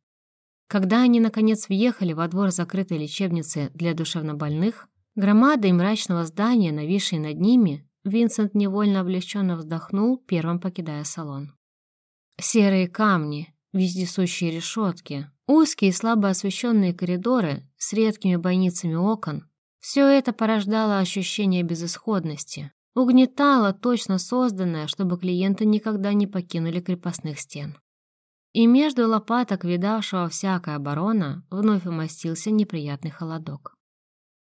Когда они, наконец, въехали во двор закрытой лечебницы для душевнобольных, громада и мрачного здания, нависшей над ними, Винсент невольно облегченно вздохнул, первым покидая салон. Серые камни, вездесущие решетки, узкие слабо освещенные коридоры с редкими бойницами окон — все это порождало ощущение безысходности, угнетало точно созданное, чтобы клиенты никогда не покинули крепостных стен. И между лопаток, видавшего всякая оборона, вновь умостился неприятный холодок.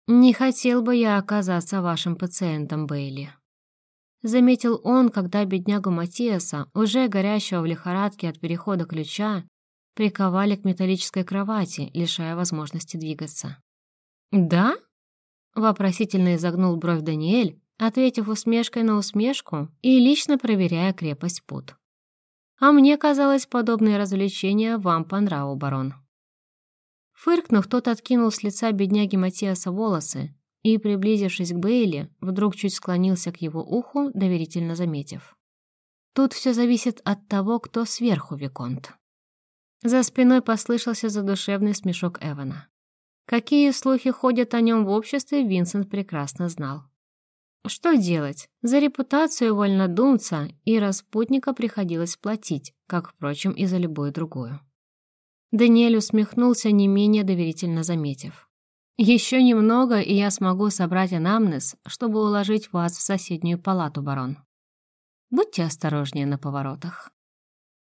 «Не хотел бы я оказаться вашим пациентом, Бейли», Заметил он, когда беднягу Матиаса, уже горящего в лихорадке от перехода ключа, приковали к металлической кровати, лишая возможности двигаться. «Да?» Вопросительно изогнул бровь Даниэль, ответив усмешкой на усмешку и лично проверяя крепость пут. «А мне казалось, подобные развлечения вам по нраву, барон». Фыркнув, тот откинул с лица бедняги Матиаса волосы и, приблизившись к Бейли, вдруг чуть склонился к его уху, доверительно заметив. «Тут все зависит от того, кто сверху, Виконт». За спиной послышался задушевный смешок Эвана. Какие слухи ходят о нем в обществе, Винсент прекрасно знал. Что делать? За репутацию вольнодумца и распутника приходилось платить, как, впрочем, и за любую другую. Даниэль усмехнулся, не менее доверительно заметив. «Еще немного, и я смогу собрать анамнез, чтобы уложить вас в соседнюю палату, барон. Будьте осторожнее на поворотах».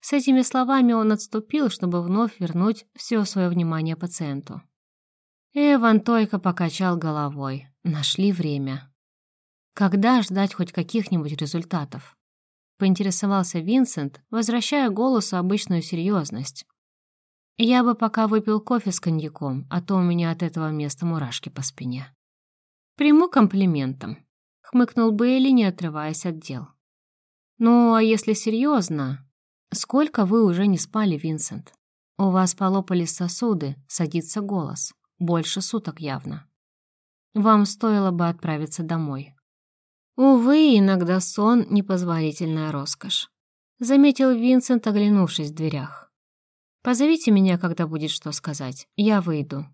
С этими словами он отступил, чтобы вновь вернуть все свое внимание пациенту. Эван только покачал головой. Нашли время. Когда ждать хоть каких-нибудь результатов? Поинтересовался Винсент, возвращая голосу обычную серьезность. Я бы пока выпил кофе с коньяком, а то у меня от этого места мурашки по спине. Приму комплиментом, хмыкнул Бейли, не отрываясь от дел. Ну, а если серьезно, «Сколько вы уже не спали, Винсент? У вас полопались сосуды, садится голос. Больше суток явно. Вам стоило бы отправиться домой». Увы, иногда сон — непозволительная роскошь. Заметил Винсент, оглянувшись в дверях. «Позовите меня, когда будет что сказать. Я выйду».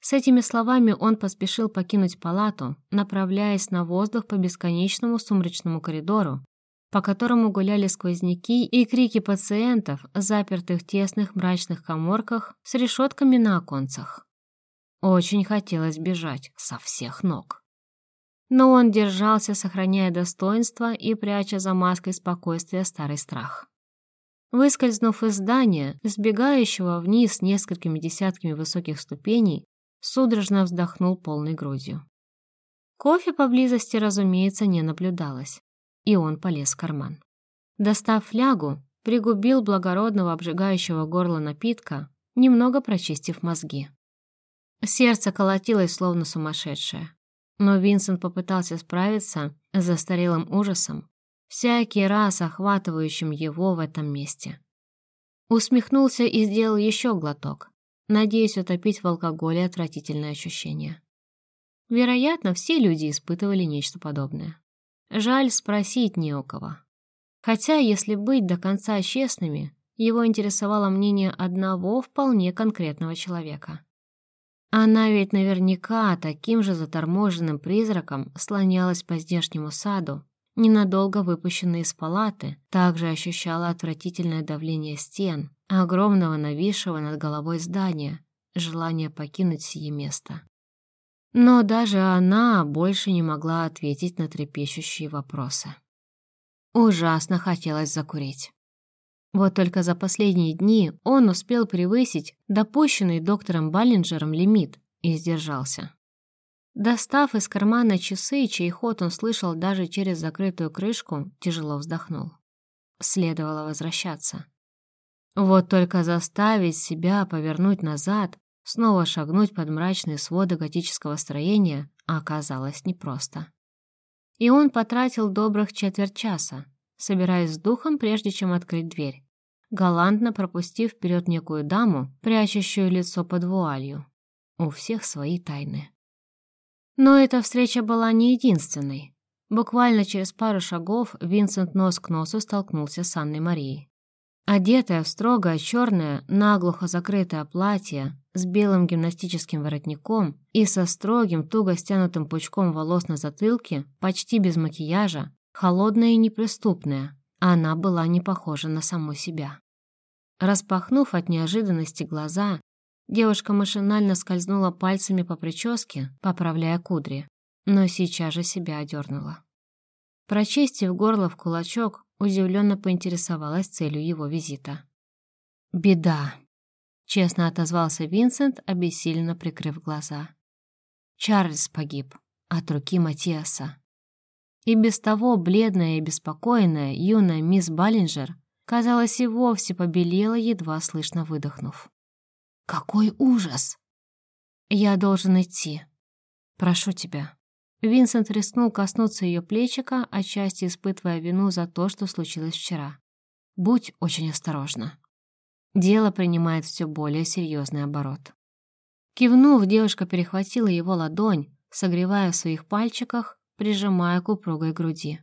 С этими словами он поспешил покинуть палату, направляясь на воздух по бесконечному сумрачному коридору, по которому гуляли сквозняки и крики пациентов, запертых в тесных мрачных коморках с решетками на оконцах. Очень хотелось бежать со всех ног. Но он держался, сохраняя достоинство и пряча за маской спокойствия старый страх. Выскользнув из здания, сбегающего вниз несколькими десятками высоких ступеней, судорожно вздохнул полной грудью. Кофе поблизости, разумеется, не наблюдалось и он полез в карман. Достав флягу, пригубил благородного обжигающего горло напитка, немного прочистив мозги. Сердце колотилось, словно сумасшедшее. Но Винсент попытался справиться с застарелым ужасом, всякий раз охватывающим его в этом месте. Усмехнулся и сделал еще глоток, надеясь утопить в алкоголе отвратительное ощущение. Вероятно, все люди испытывали нечто подобное. Жаль, спросить не у кого. Хотя, если быть до конца честными, его интересовало мнение одного вполне конкретного человека. Она ведь наверняка таким же заторможенным призраком слонялась по здешнему саду, ненадолго выпущенная из палаты, также ощущала отвратительное давление стен, огромного нависшего над головой здания, желание покинуть сие место. Но даже она больше не могла ответить на трепещущие вопросы. Ужасно хотелось закурить. Вот только за последние дни он успел превысить допущенный доктором Баллинджером лимит и сдержался. Достав из кармана часы, чей ход он слышал даже через закрытую крышку, тяжело вздохнул. Следовало возвращаться. Вот только заставить себя повернуть назад Снова шагнуть под мрачные своды готического строения оказалось непросто. И он потратил добрых четверть часа, собираясь с духом, прежде чем открыть дверь, галантно пропустив вперед некую даму, прячущую лицо под вуалью. У всех свои тайны. Но эта встреча была не единственной. Буквально через пару шагов Винсент нос к носу столкнулся с Анной Марией. Одетая в строгое черное, наглухо закрытое платье с белым гимнастическим воротником и со строгим, туго стянутым пучком волос на затылке, почти без макияжа, холодная и неприступная, она была не похожа на саму себя. Распахнув от неожиданности глаза, девушка машинально скользнула пальцами по прическе, поправляя кудри, но сейчас же себя одернула. Прочистив горло в кулачок, удивленно поинтересовалась целью его визита. «Беда», — честно отозвался Винсент, обессиленно прикрыв глаза. Чарльз погиб от руки Матиаса. И без того бледная и беспокойная юная мисс Баллинджер, казалось, и вовсе побелела, едва слышно выдохнув. «Какой ужас!» «Я должен идти», «Прошу тебя». Винсент рискнул коснуться ее плечика, отчасти испытывая вину за то, что случилось вчера. «Будь очень осторожна». Дело принимает все более серьезный оборот. Кивнув, девушка перехватила его ладонь, согревая в своих пальчиках, прижимая к упругой груди.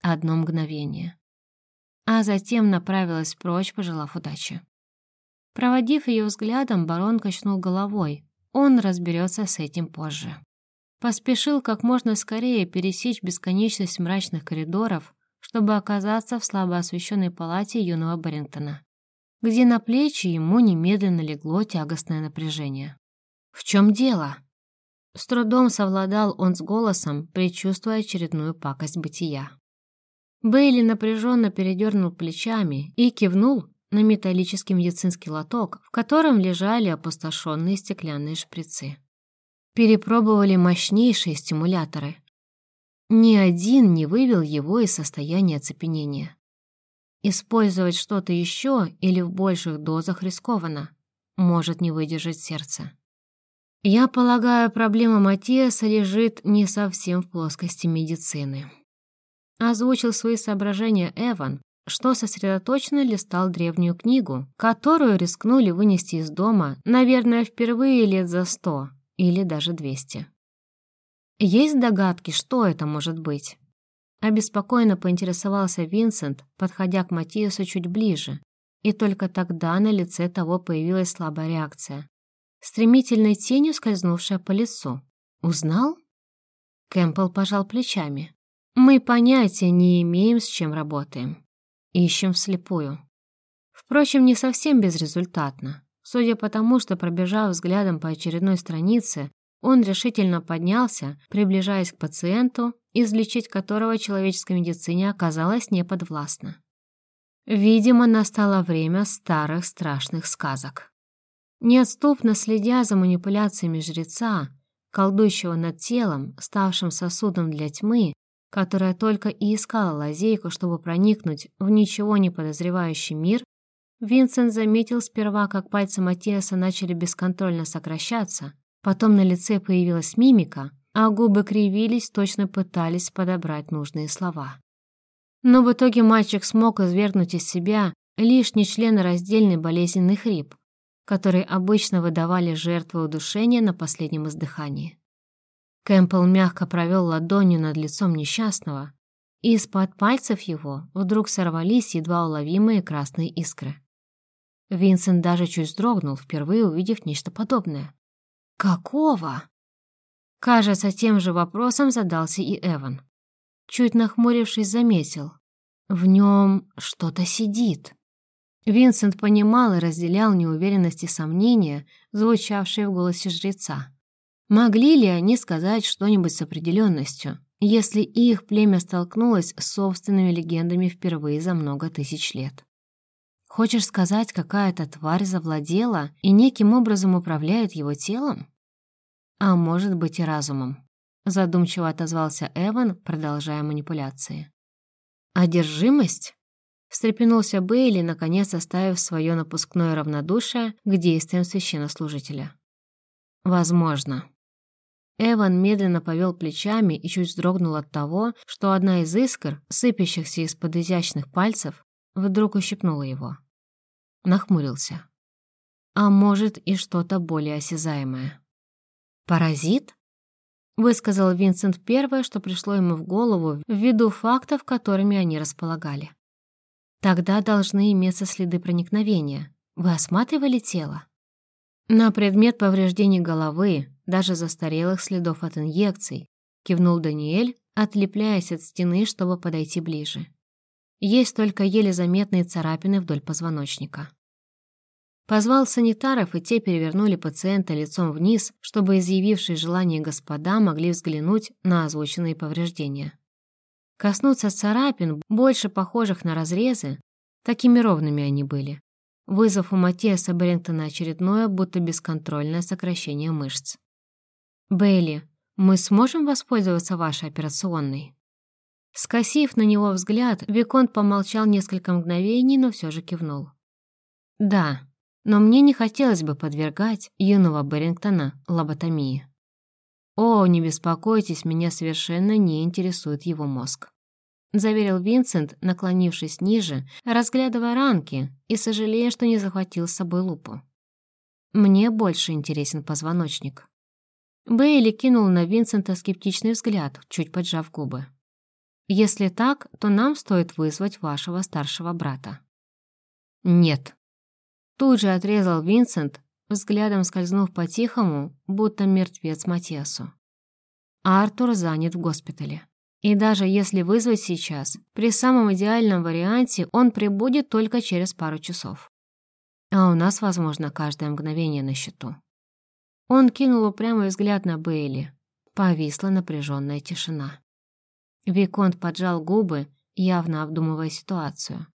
Одно мгновение. А затем направилась прочь, пожелав удачи. Проводив ее взглядом, барон качнул головой. Он разберется с этим позже. Поспешил как можно скорее пересечь бесконечность мрачных коридоров, чтобы оказаться в слабо освещенной палате юного Барингтона, где на плечи ему немедленно легло тягостное напряжение. «В чем дело?» С трудом совладал он с голосом, предчувствуя очередную пакость бытия. Бейли напряженно передернул плечами и кивнул на металлический медицинский лоток, в котором лежали опустошенные стеклянные шприцы. Перепробовали мощнейшие стимуляторы. Ни один не вывел его из состояния оцепенения. Использовать что-то еще или в больших дозах рискованно. Может не выдержать сердце. Я полагаю, проблема Матиаса лежит не совсем в плоскости медицины. Озвучил свои соображения Эван, что сосредоточенно листал древнюю книгу, которую рискнули вынести из дома, наверное, впервые лет за сто или даже двести. Есть догадки, что это может быть? Обеспокоенно поинтересовался Винсент, подходя к Матиасу чуть ближе, и только тогда на лице того появилась слабая реакция стремительной тенью скользнувшая по лицу. «Узнал?» Кэмпбелл пожал плечами. «Мы понятия не имеем, с чем работаем. Ищем вслепую». Впрочем, не совсем безрезультатно. Судя по тому, что, пробежав взглядом по очередной странице, он решительно поднялся, приближаясь к пациенту, излечить которого человеческой медицине оказалось неподвластно. Видимо, настало время старых страшных сказок. Неотступно следя за манипуляциями жреца, колдующего над телом, ставшим сосудом для тьмы, которая только и искала лазейку, чтобы проникнуть в ничего не подозревающий мир, Винсент заметил сперва, как пальцы Матиаса начали бесконтрольно сокращаться, потом на лице появилась мимика, а губы кривились, точно пытались подобрать нужные слова. Но в итоге мальчик смог извергнуть из себя лишь нечленораздельный болезненный хрип, который обычно выдавали жертвы удушения на последнем издыхании. Кэмпбелл мягко провел ладонью над лицом несчастного, и из-под пальцев его вдруг сорвались едва уловимые красные искры. Винсент даже чуть вздрогнул, впервые увидев нечто подобное. «Какого?» Кажется, тем же вопросом задался и Эван. Чуть нахмурившись, заметил. В нем что-то сидит. Винсент понимал и разделял неуверенность и сомнения, звучавшие в голосе жреца. Могли ли они сказать что-нибудь с определенностью, если их племя столкнулось с собственными легендами впервые за много тысяч лет? Хочешь сказать, какая-то тварь завладела и неким образом управляет его телом? А может быть и разумом. Задумчиво отозвался Эван, продолжая манипуляции. Одержимость? встрепенулся Бейли, наконец оставив свое напускное равнодушие к действиям священнослужителя. «Возможно». Эван медленно повел плечами и чуть вздрогнул от того, что одна из искр, сыпящихся из-под изящных пальцев, вдруг ущипнула его. Нахмурился. А может и что-то более осязаемое. «Паразит?» высказал Винсент первое, что пришло ему в голову ввиду фактов, которыми они располагали. Тогда должны иметься следы проникновения. Вы осматривали тело? На предмет повреждений головы, даже застарелых следов от инъекций, кивнул Даниэль, отлепляясь от стены, чтобы подойти ближе. Есть только еле заметные царапины вдоль позвоночника. Позвал санитаров, и те перевернули пациента лицом вниз, чтобы изъявившие желание господа могли взглянуть на озвученные повреждения. Коснуться царапин, больше похожих на разрезы, такими ровными они были, вызвав у Матиаса Брентона очередное, будто бесконтрольное сокращение мышц. «Бейли, мы сможем воспользоваться вашей операционной?» Скосив на него взгляд, Виконт помолчал несколько мгновений, но все же кивнул. «Да, но мне не хотелось бы подвергать юного Берингтона лоботомии». «О, не беспокойтесь, меня совершенно не интересует его мозг», заверил Винсент, наклонившись ниже, разглядывая ранки и сожалея, что не захватил с собой лупу. «Мне больше интересен позвоночник». Бейли кинул на Винсента скептичный взгляд, чуть поджав губы. «Если так, то нам стоит вызвать вашего старшего брата». «Нет». Тут же отрезал Винсент, взглядом скользнув по-тихому, будто мертвец Матиасу. Артур занят в госпитале. И даже если вызвать сейчас, при самом идеальном варианте он прибудет только через пару часов. А у нас, возможно, каждое мгновение на счету. Он кинул упрямый взгляд на Бейли. Повисла напряженная тишина. Виконт поджал губы, явно обдумывая ситуацию.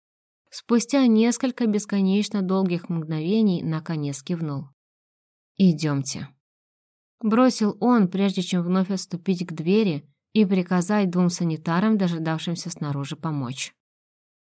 Спустя несколько бесконечно долгих мгновений наконец кивнул. «Идемте». Бросил он, прежде чем вновь отступить к двери и приказать двум санитарам, дожидавшимся снаружи, помочь.